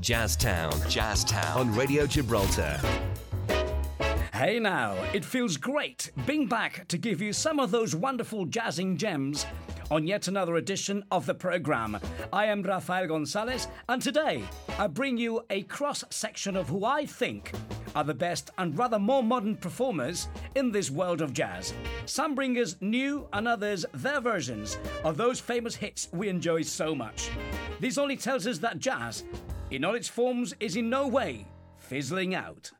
Jazztown. Jazztown. On Radio Gibraltar. Hey now, it feels great being back to give you some of those wonderful jazzing gems on yet another edition of the program. I am Rafael Gonzalez, and today I bring you a cross section of who I think are the best and rather more modern performers in this world of jazz. Some bring us new and others their versions of those famous hits we enjoy so much. This only tells us that jazz, in all its forms, is in no way fizzling out.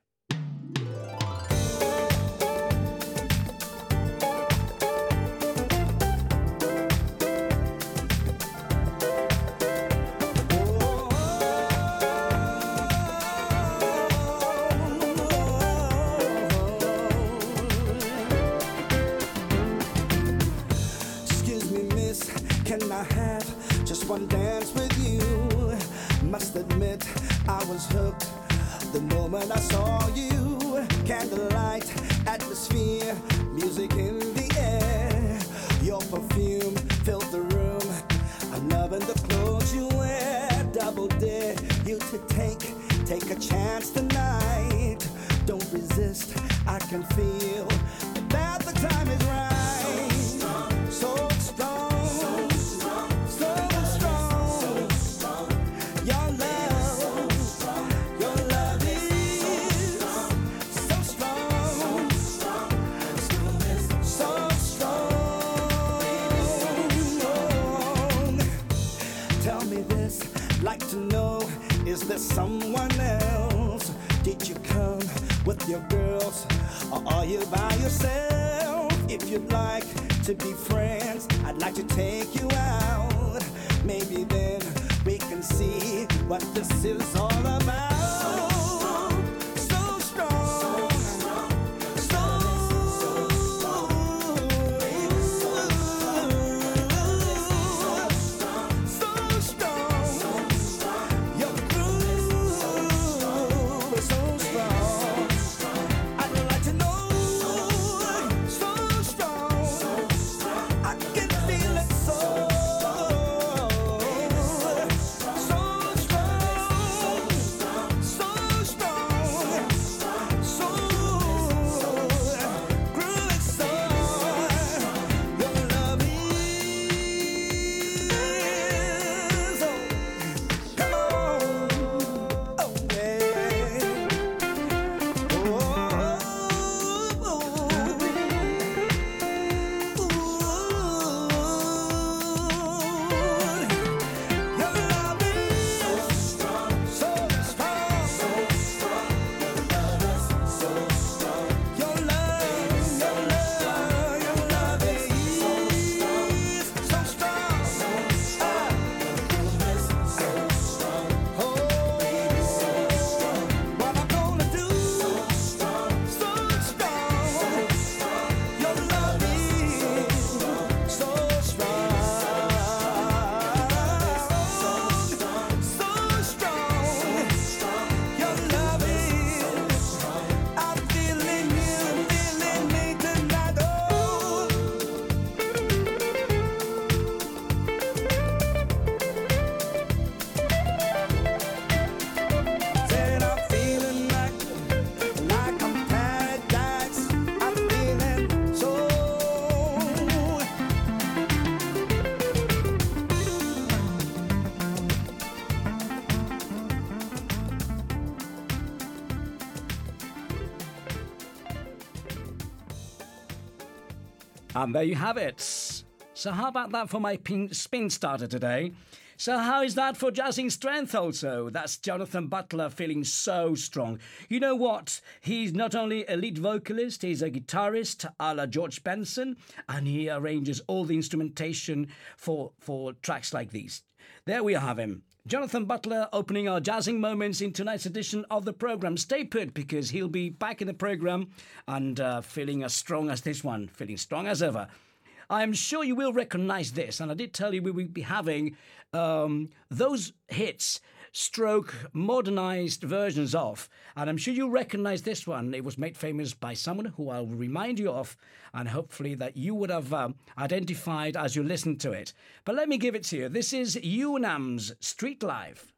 Was hooked the moment I saw you. Candlelight, atmosphere, music in the air. Your perfume filled the room. I'm loving the clothes you wear. Double dare you to take, take a chance tonight. Don't resist, I can feel someone else? Did you come with your girls or are you by yourself? If you'd like to be friends, I'd like to take you out. Maybe then we can see what this is all about. And there you have it. So, how about that for my spin starter today? So, how is that for jazzing strength also? That's Jonathan Butler feeling so strong. You know what? He's not only a lead vocalist, he's a guitarist a la George Benson, and he arranges all the instrumentation for, for tracks like these. There we have him. Jonathan Butler opening our jazzing moments in tonight's edition of the program. Stay put because he'll be back in the program and uh, feeling as strong as this one, feeling strong as ever. I'm sure you will recognize this, and I did tell you we will be having um, those hits stroke modernized versions of. And I'm sure you recognize this one. It was made famous by someone who I'll remind you of, and hopefully that you would have um, identified as you listened to it. But let me give it to you. This is UNAM's Street Life.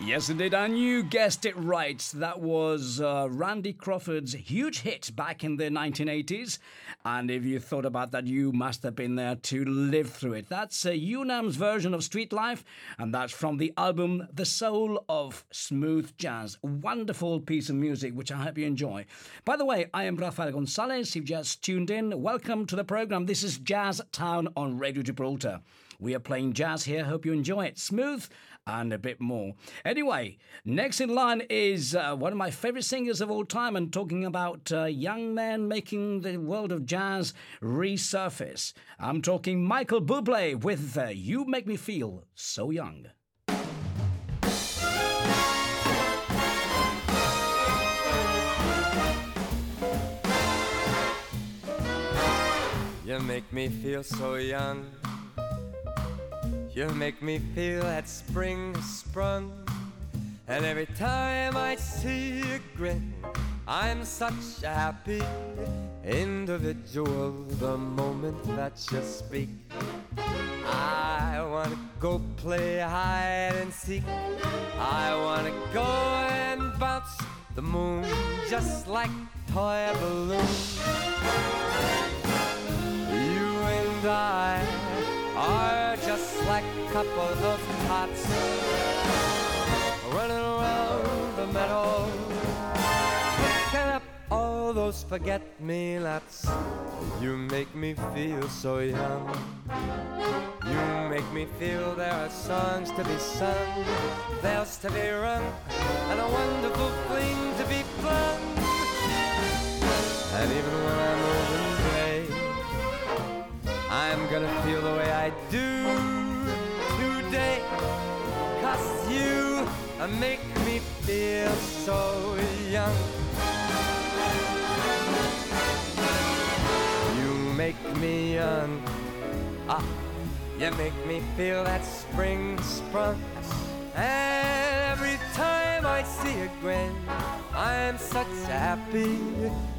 Yes, indeed, and you guessed it right. That was uh, Randy Crawford's huge hit back in the 1980s. And if you thought about that, you must have been there to live through it. That's uh, Unam's version of Street Life, and that's from the album The Soul of Smooth Jazz. Wonderful piece of music, which I hope you enjoy. By the way, I am Rafael Gonzalez. You've just tuned in. Welcome to the program. This is Jazz Town on Radio Gibraltar. We are playing jazz here. Hope you enjoy it. Smooth and a bit more. Anyway, next in line is uh, one of my favorite singers of all time, and talking about uh, young men making the world of jazz resurface. I'm talking Michael Bublé with uh, You Make Me Feel So Young. You make me feel so young you make me feel that spring has sprung. And every time I see you grin, I'm such a happy individual the moment that you speak. I wanna go play hide and seek. I wanna go and bounce the moon just like toy balloon. You and I are couple of tots running around the meadow, picking up all those forget-me-nots. You make me feel so young. You make me feel there are songs to be sung, bells to be rung, and a wonderful fling to be flung. And even when I'm old and gray. I'm gonna feel the way I do you make me feel so young. You make me young. Ah, you make me feel that spring sprung. And every time I see a grin, I'm such a happy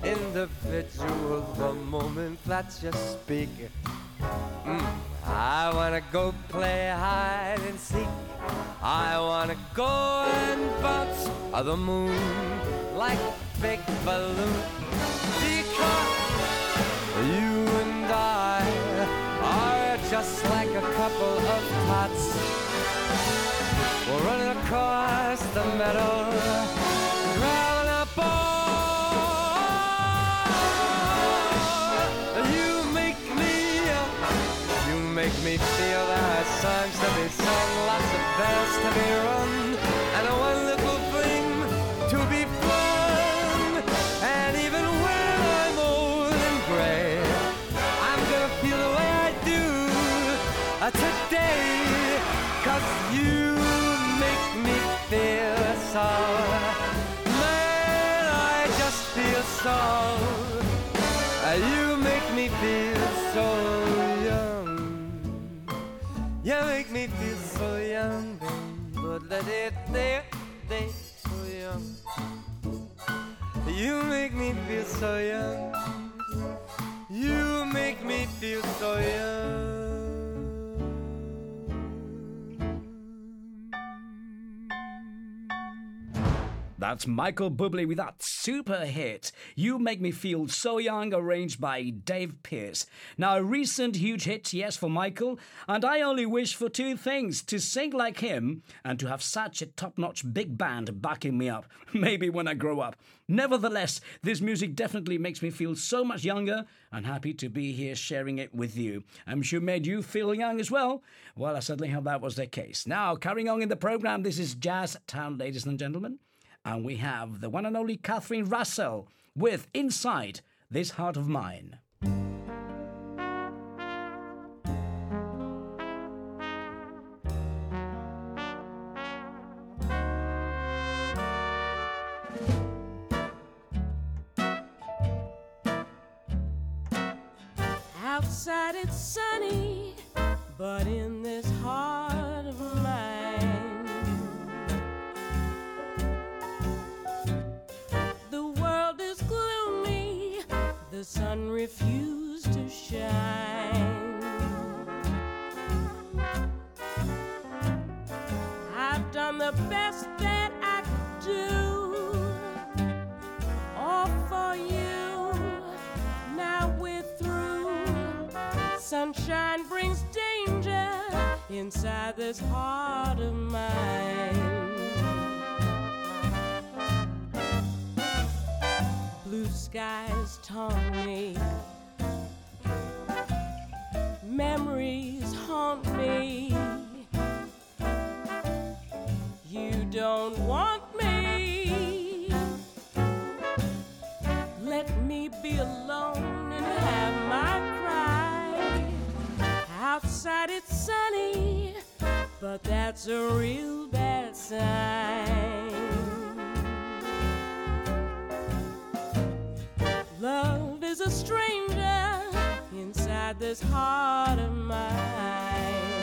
individual the moment that you speak. Mm. I wanna go play hide and seek. I wanna go and bounce on the moon like a big balloon. Because you and I are just like a couple of tots. We're running across the meadow to be and a to be flung. And even when I'm old and gray, I'm gonna feel the way I do uh, today, cause you make me feel so. Man, I just feel so. Uh, you make me feel so. Young. You make me feel so young, let it there, there, so young. You make me feel so young. You make me feel so young. That's Michael Bublé with that super hit, You Make Me Feel So Young, arranged by Dave Pearce. Now, a recent huge hit, yes, for Michael, and I only wish for two things to sing like him and to have such a top notch big band backing me up, maybe when I grow up. Nevertheless, this music definitely makes me feel so much younger and happy to be here sharing it with you. I'm sure made you feel young as well. Well, I certainly hope that was the case. Now, carrying on in the program, this is Jazztown, ladies and gentlemen. And we have the one and only Catherine Russell with Inside This Heart of Mine. Sun refused to shine. I've done the best that I could do. All for you. Now we're through. Sunshine brings danger inside this heart of mine. Skies taunt me. Memories haunt me. You don't want me. Let me be alone and have my cry. Outside it's sunny, but that's a real bad sign. Is a stranger inside this heart of mine.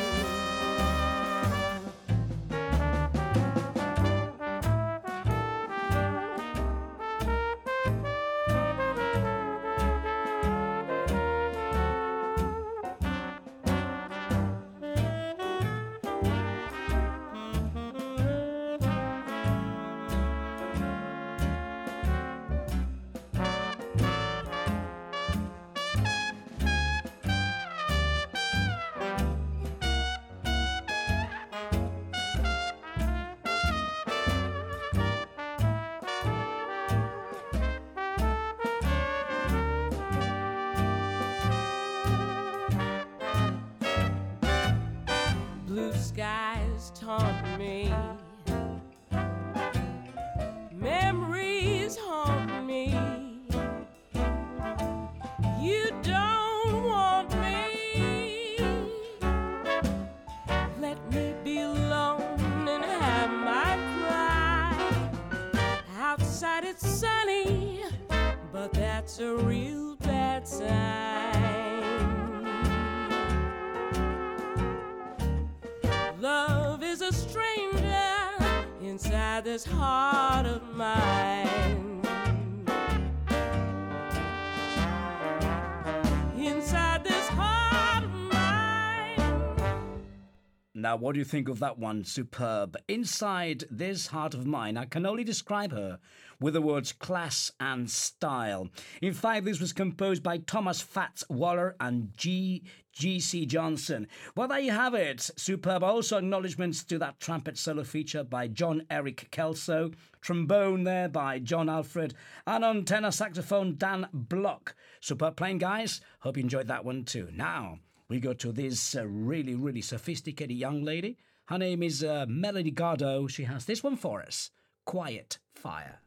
Taunt me. Memories haunt me. You don't want me. Let me be alone and have my cry. Outside it's sunny, but that's a real bad sign. Inside this heart of mine. Inside this heart of mine. Now, what do you think of that one? Superb. Inside this heart of mine, I can only describe her with the words class and style. In fact, this was composed by Thomas Fats Waller and G. J.C. Johnson. Well, there you have it. Superb. Also, acknowledgements to that trumpet solo feature by Jon-Erik Kellso, trombone there by John Allred, and on tenor saxophone, Dan Block. Superb playing, guys. Hope you enjoyed that one too. Now, we go to this uh, really, really sophisticated young lady. Her name is uh, Melody Gardot. She has this one for us Quiet Fire.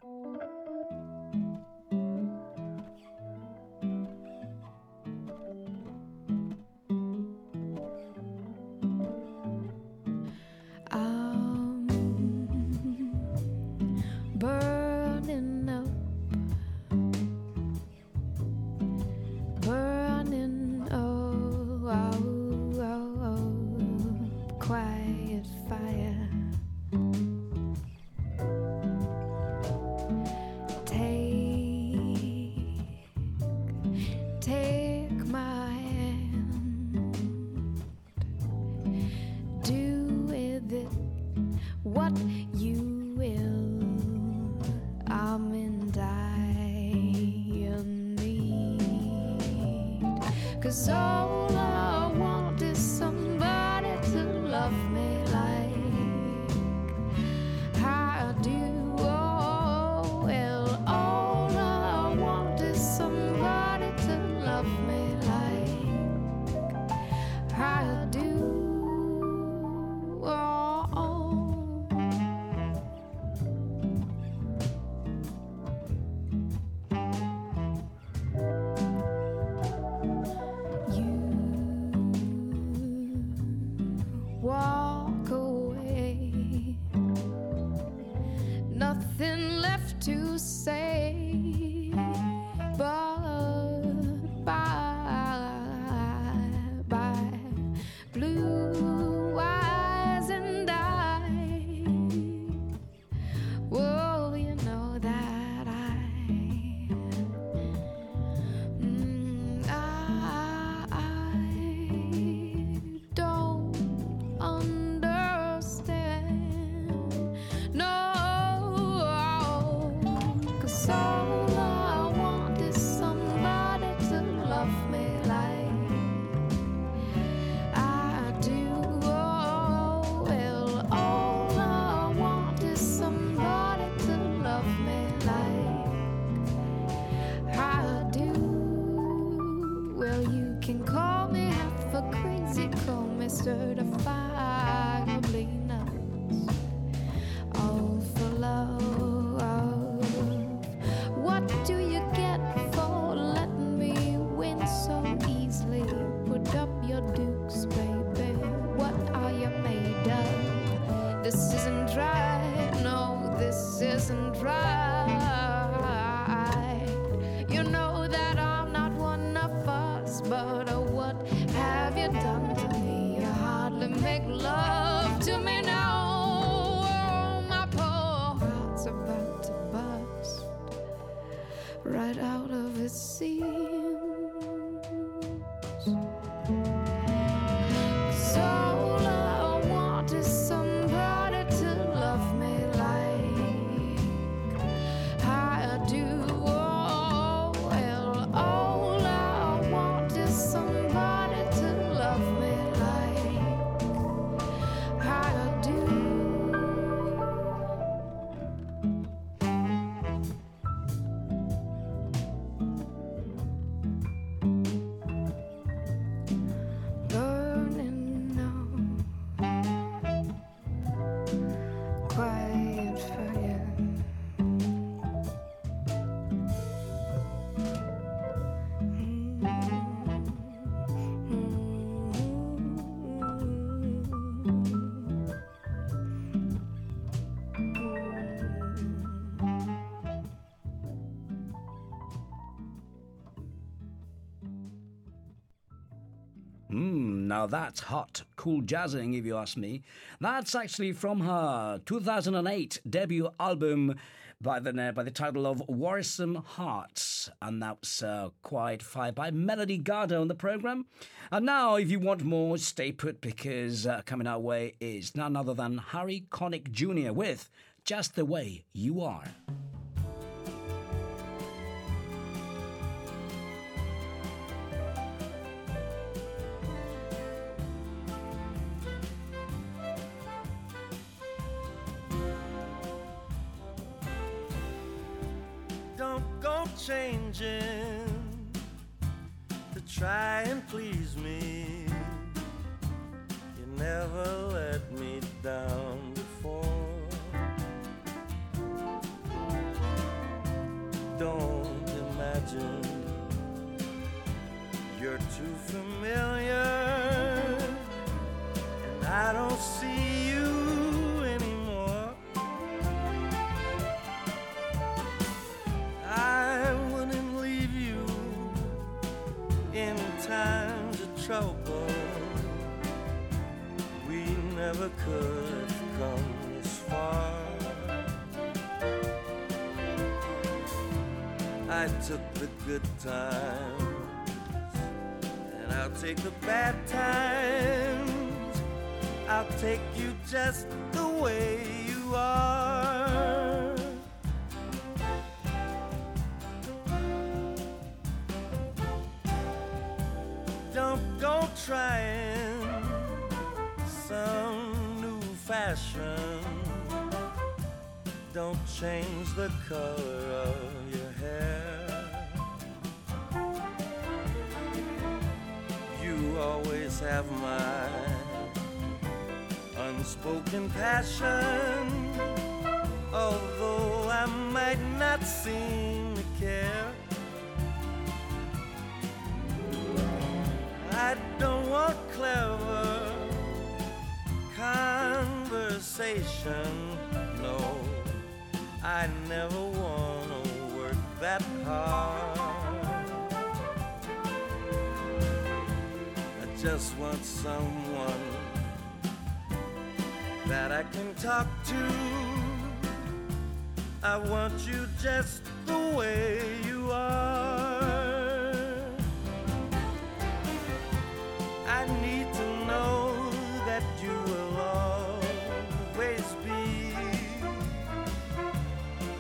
Cause all now that's hot, cool jazzing, if you ask me. That's actually from her 2008 debut album by the by the title of Worrisome Hearts, and that's uh, quite fine by Melody Gardot on the program. And now, if you want more, stay put because uh, coming our way is none other than Harry Connick Jr. with "Just the Way You Are." Changing to try and please me. You never let me down before. Don't imagine you're too familiar, and I don't see never could have come this far. I took the good times, and I'll take the bad times. I'll take you just the way you are. Don't go trying fashion. Don't change the color of your hair. You always have my unspoken passion. Although I might not seem to care. I don't want clever conversation. No, I never want to work that hard. I just want someone that I can talk to. I want you just the way you are.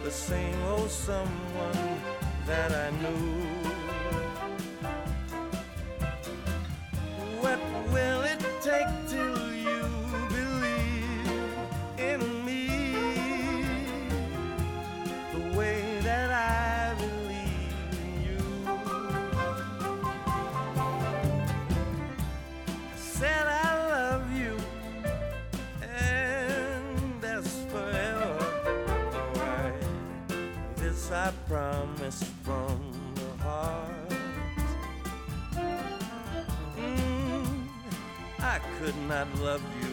The same old someone that I knew. Could not love you,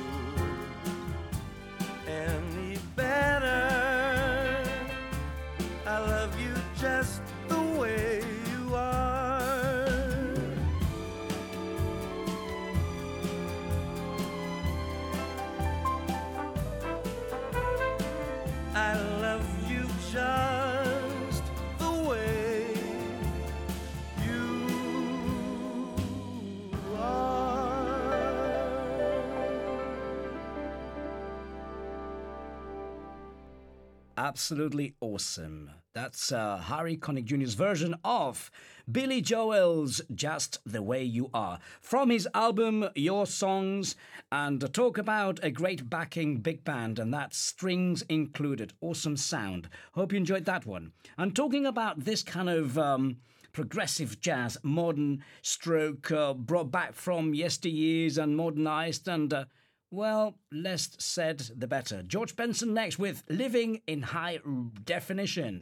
absolutely awesome. That's uh, Harry Connick Jr.'s version of Billy Joel's Just the Way You Are from his album Your Songs and talk about a great backing big band and that's strings included. Awesome sound. Hope you enjoyed that one. And talking about this kind of. Um, progressive jazz, modern stroke, uh, brought back from yesteryears and modernized, and uh, well, less said the better. George Benson next with Living in High Definition.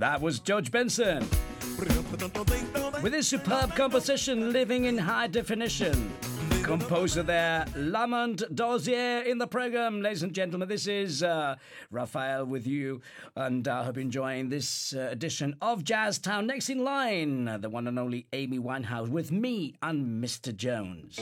That was George Benson. With his superb composition, Living in High Definition. Composer there, Lamont Dozier in the program. Ladies and gentlemen, this is uh, Raphael with you, and I hope you're enjoying this uh, edition of Jazztown. Next in line, uh, the one and only Amy Winehouse with me and Mr. Jones.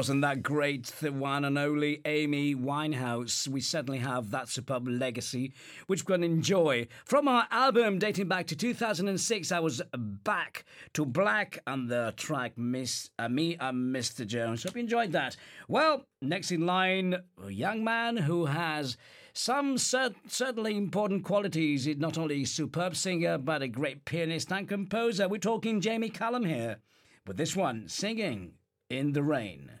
Wasn't that great? The one and only Amy Winehouse. We certainly have that superb legacy, which we can enjoy. From our album dating back to 2006, I was back to black and the track Miss uh, Me and Mr. Jones. Hope you enjoyed that. Well, next in line, a young man who has some cer- certainly important qualities. He's not only a superb singer, but a great pianist and composer. We're talking Jamie Cullum here. With this one, singing in the rain.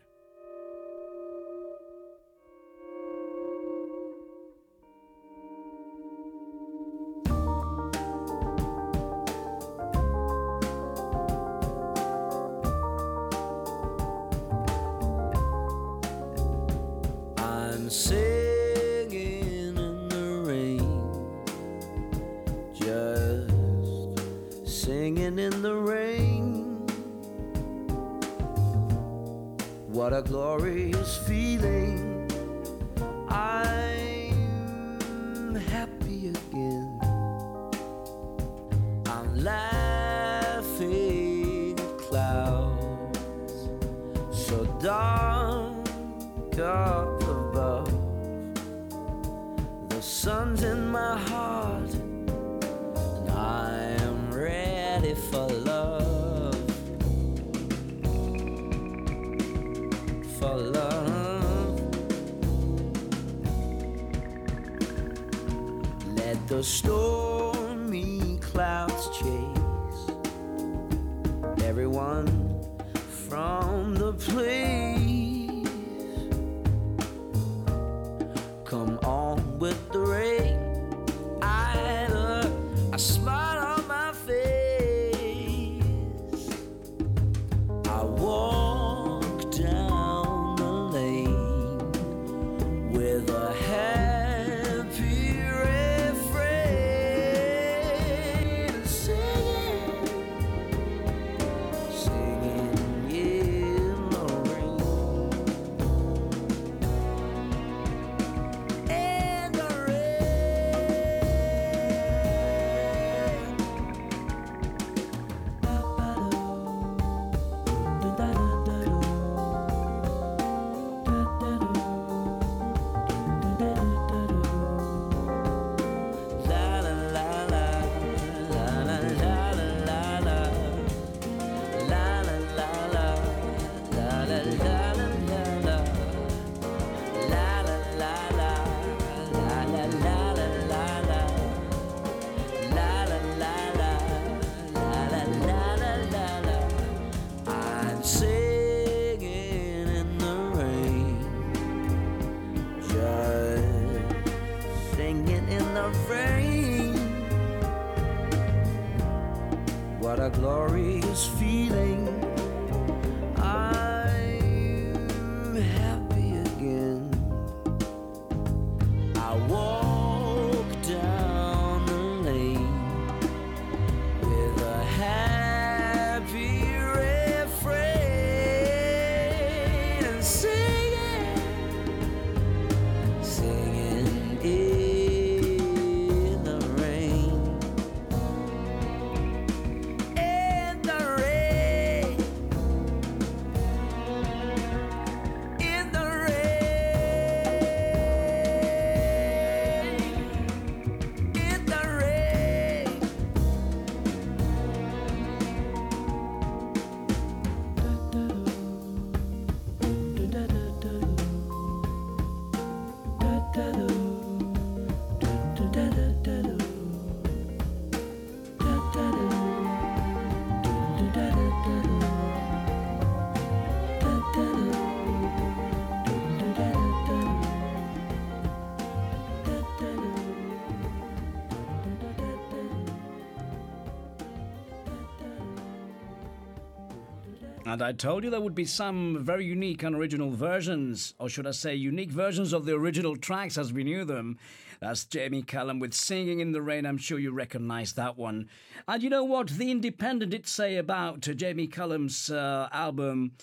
And I told you there would be some very unique and original versions, or should I say, unique versions of the original tracks as we knew them. That's Jamie Cullum with Singing in the Rain. I'm sure you recognize that one. And you know what? The Independent did say about uh, Jamie Cullum's uh, album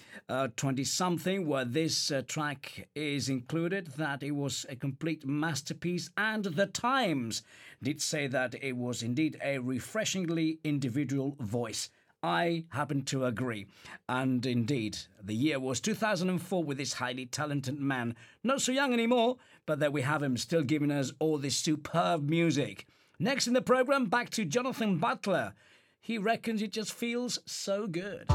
20 something, where this uh, track is included, that it was a complete masterpiece. And The Times did say that it was indeed a refreshingly individual voice. I happen to agree. And indeed, the year was 2004 with this highly talented man. Not so young anymore, but there we have him still giving us all this superb music. Next in the program, back to Jonathan Butler. He reckons it just feels so good.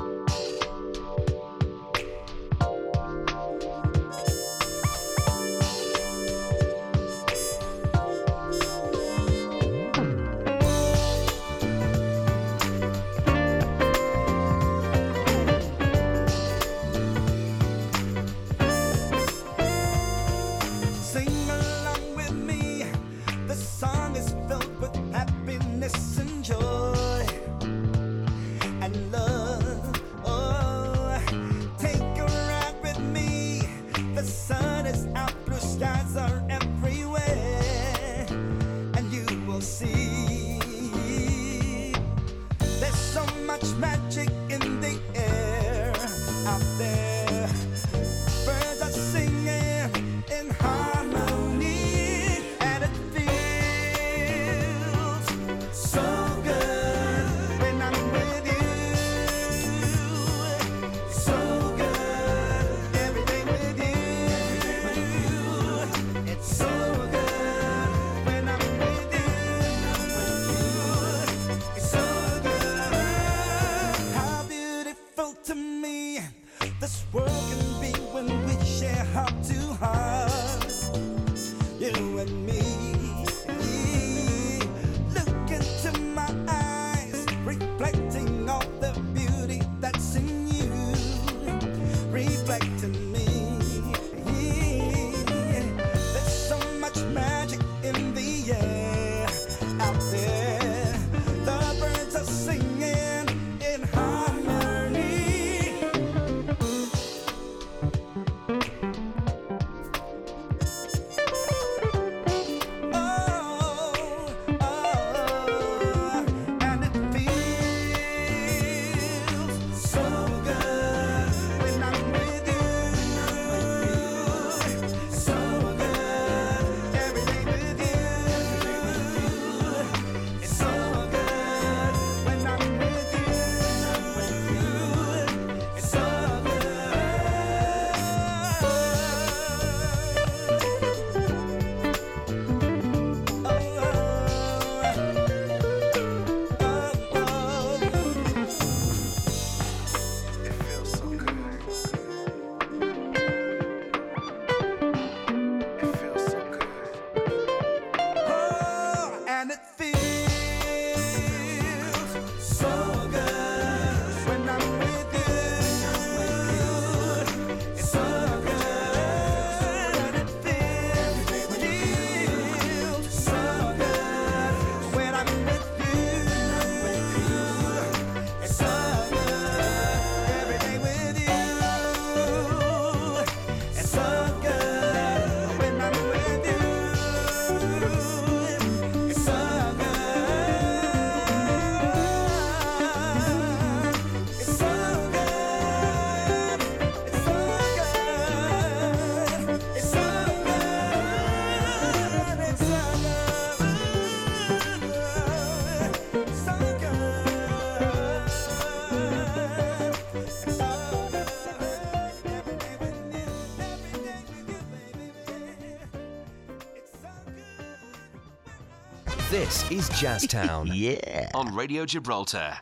This is Jazztown Yeah. on Radio Gibraltar.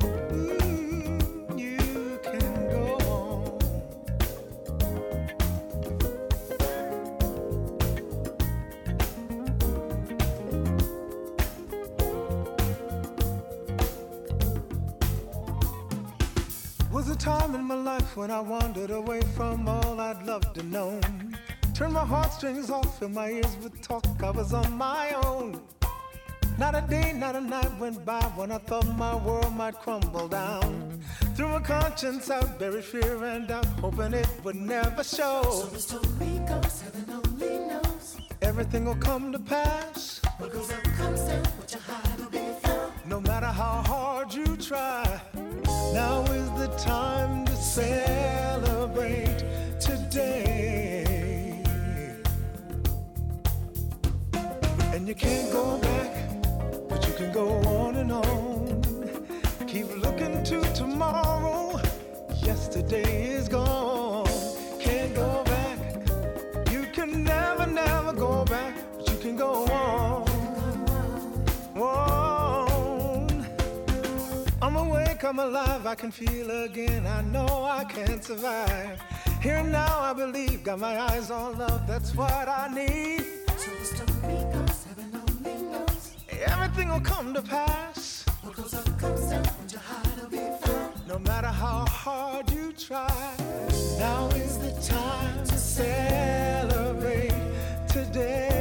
Mm, you can go on. Was a time in my life when I wandered away from all I'd loved to know. Turned my heartstrings off and my ears would talk. I was on my own. Not a day, not a night went by when I thought my world might crumble down. Through my conscience, I buried fear and doubt, hoping it would never show. So the story goes, heaven only knows. Everything will come to pass. What goes up comes down, what you hide will be found. No matter how hard you try, now And you can't go back, but you can go on and on. Keep looking to tomorrow. Yesterday is gone. Can't go back. You can never, never go back, but you can go on. On. I'm awake, I'm alive, I can feel again. I know I can't survive. Here now, I believe, got my eyes on love, that's what I need. Everything will come to pass. What goes up comes down, what you hide will be found. No matter how hard you try, now is the time to celebrate today.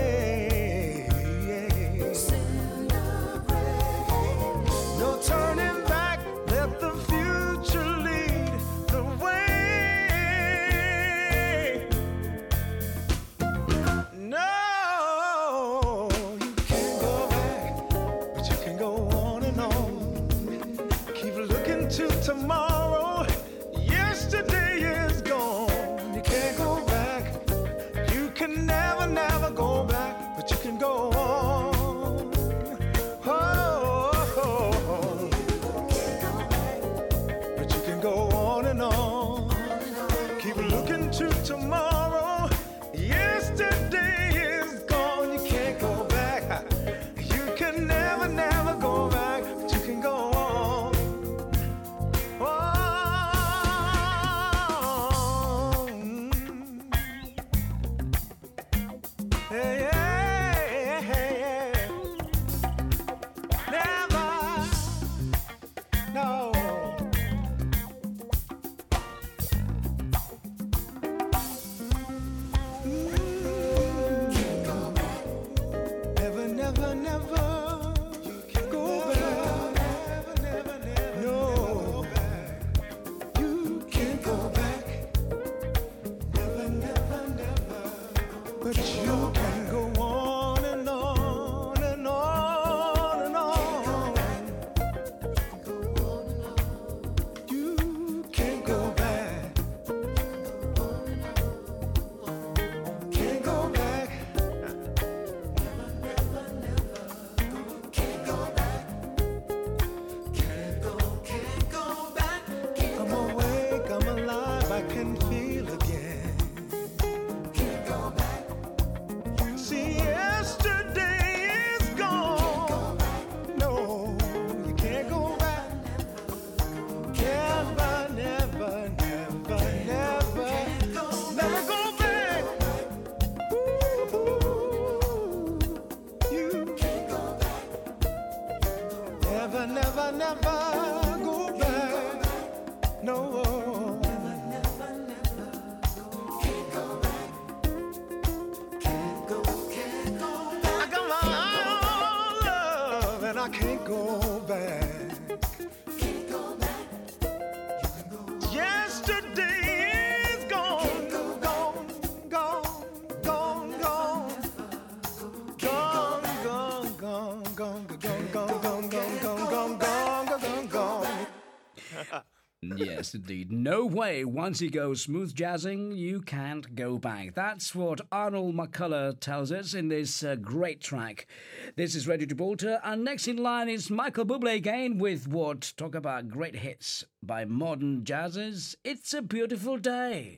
Yes, indeed. No way. Once you go smooth jazzing, you can't go back. That's what Arnold McCullough tells us in this uh, great track. This is Radio Gibraltar, and next in line is Michael Bublé again with what? Talk about great hits by modern jazzers. It's a beautiful day.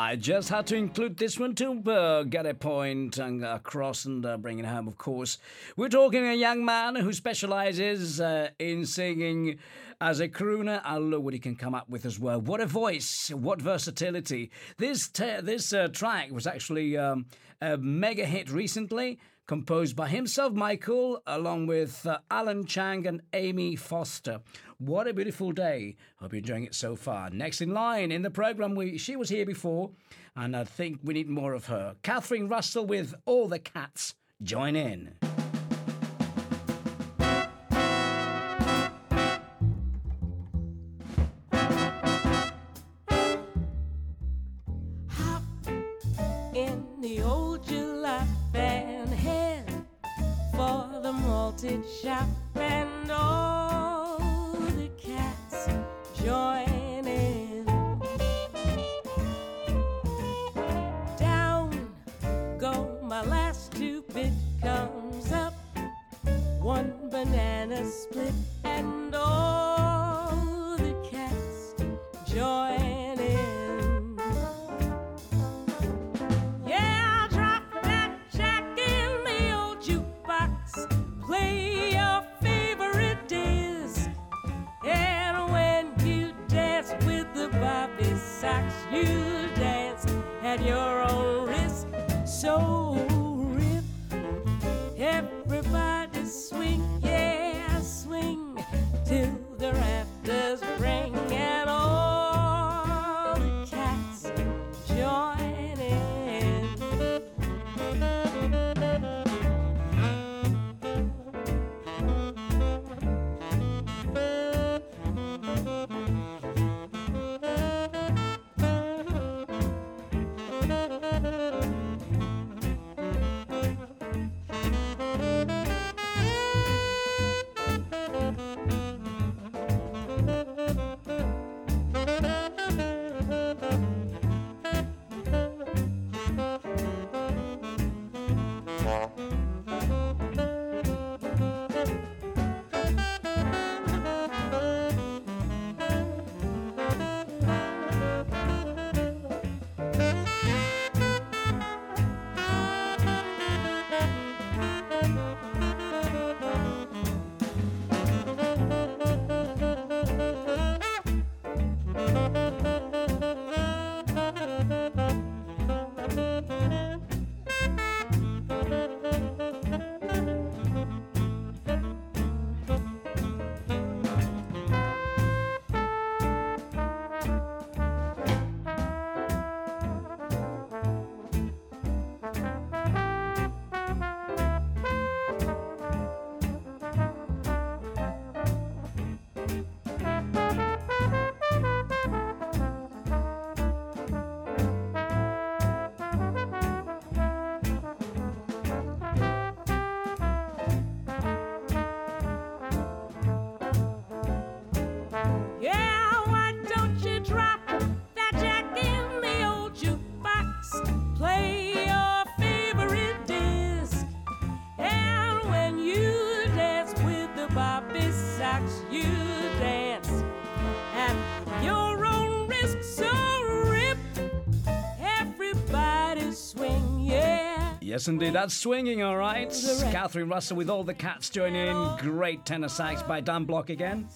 I just had to include this one to get a point across and uh, bring it home, of course. We're talking a young man who specializes uh, in singing as a crooner. I love what he can come up with as well. What a voice! What versatility! This this uh, track was actually um, a mega hit recently, composed by himself, Michael, along with Alan Chang and Amy Foster. What a beautiful day! Hope you're enjoying it so far. Next in line in the program, we she was here before, and I think we need more of her. Catherine Russell with All the Cats. Join in. Hop Yes, indeed. That's swinging, all right. Catherine Russell with all the cats joining in. Great tenor sax by Dan Block again.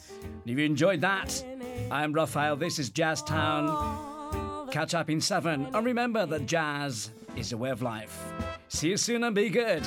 If you enjoyed that, I'm Raphael. This is Jazztown. Catch up in seven. And remember that jazz is a way of life. See you soon and be good.